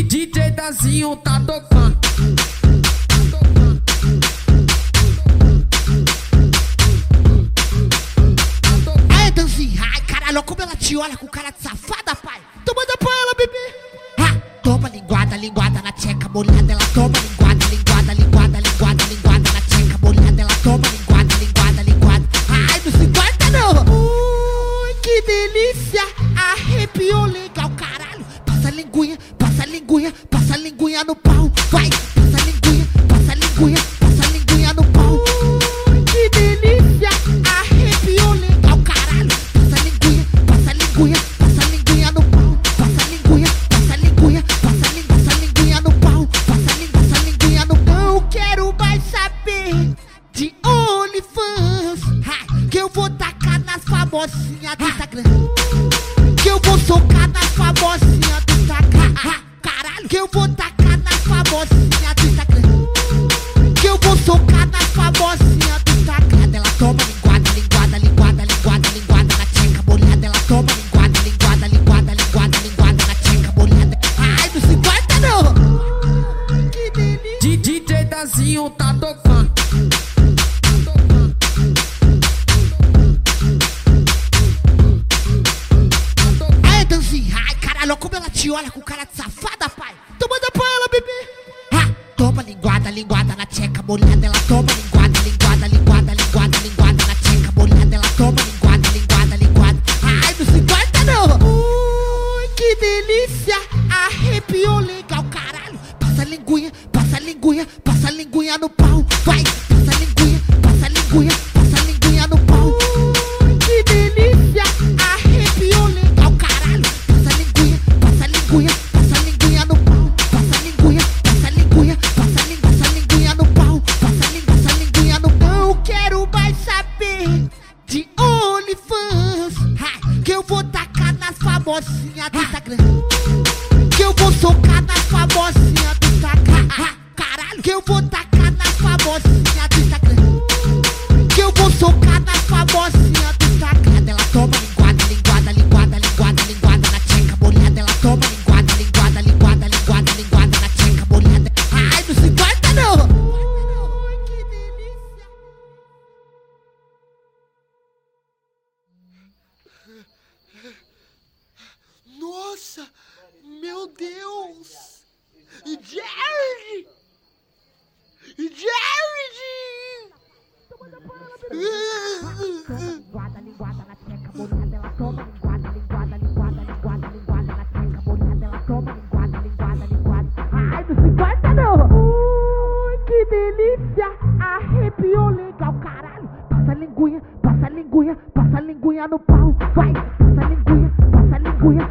DJ Dazinho tá tocando. Aí, Danzinha, ai, caralho, como ela te olha com cara de safada, pai. Então manda pra ela, bebê. Ah, toma linguada, linguada na tcheca molhada. Ela toma linguada, linguada, linguada, linguada, linguada na tcheca molhada. Ela toma linguada, linguada, linguada. Ai, não se importa não. Ui, que delícia. Arrepiou legal, caralho. Passa a linguinha, linguinha, passa a linguinha no pau. Vai, passa a linguinha, passa a linguinha, passa a linguinha no pau. Ui, que delícia. Arrepiou legal, caralho. Passa a linguinha, passa a linguinha, passa a linguinha no pau. Passa a linguinha, passa a linguinha, passa a linguinha, passa linguinha no pau. Passa a linguinha, passa linguinha no pau. Não quero mais saber de OnlyFans. Ha, Que eu vou tacar nas famosinhas do Instagram. Que eu vou socar nas famosinhas que eu vou tacar nas famosinhas do Instagram. Que eu vou socar nas famosinhas do Instagram. Ela toma linguada, linguada, linguada, linguada, linguada na tcheca molhada. Ela toma linguada, linguada, linguada, linguada, linguada na tcheca molhada. Ai, não se importa não. Que delícia. DJ Dazinho tá tocando. Aí, Danzinha, ai, caralho, como ela te olha com cara de toma linguada, linguada na tcheca molhada. Ela toma linguada, Que eu vou tacar nas famosinhas do Instagram. Que eu vou socar nas famosinhas do Instagram. Caralho, que eu vou tacar Jared! Linguada, linguada na tcheca molhada, ela toma linguada, linguada, linguada, linguada, linguada na tcheca molhada, ela toma linguada, linguada, linguada. Ai, não se importa não! Ui, que delícia! Arrepiou legal, caralho! Passa linguinha, passa linguinha, passa linguinha no pau, vai! Passa linguinha, passa linguinha,